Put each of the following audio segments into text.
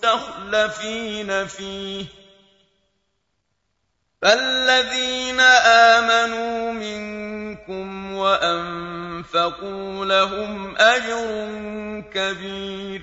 مستخلفين فيه فالذين آمنوا منكم وأنفقوا لهم أجر كبير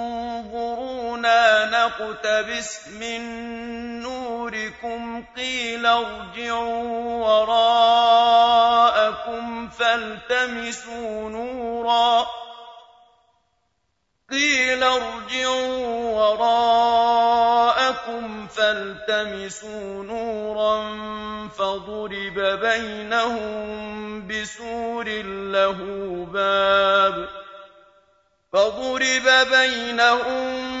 نقتبس من نوركم قيل ارجعوا وراءكم فالتمسوا نورا قيل ارجعوا وراءكم فالتمسوا نورا فضرب بينهم بسور له باب فضرب بينهم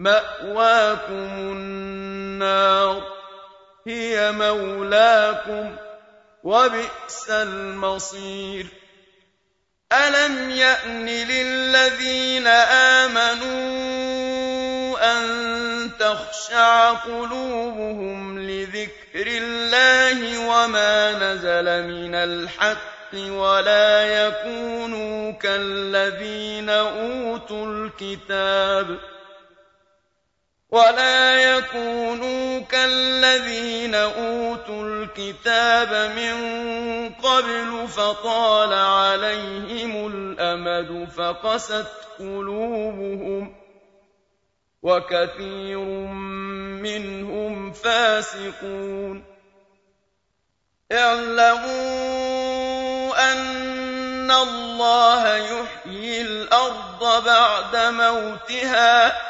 مأواكم النار هي مولاكم وبئس المصير. ألم يأن للذين آمنوا أن تخشع قلوبهم لذكر الله وما نزل من الحق ولا يكونوا كالذين أوتوا الكتاب. ولا يكونوا كالذين أوتوا الكتاب من قبل فطال عليهم الأمد فقست قلوبهم وكثير منهم فاسقون اعلموا أن الله يحيي الأرض بعد موتها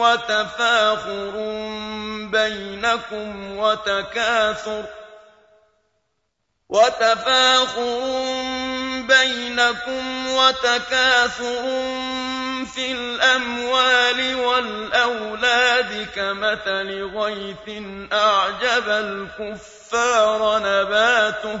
وَتَفَاخُرٌ بَيْنَكُمْ وَتَكَاثُرٌ وتفاخر بينكم وتكاثر في الأموال والأولاد كمثل غيث أعجب الكفار نباته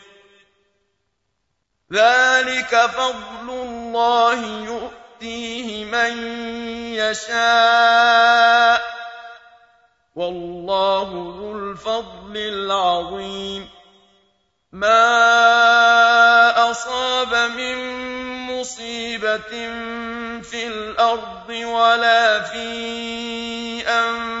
ذلك فضل الله يؤتيه من يشاء. والله ذو الفضل العظيم. ما أصاب من مصيبة في الأرض ولا في أنفسهم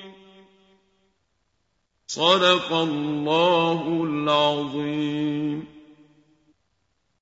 صدق الله العظيم.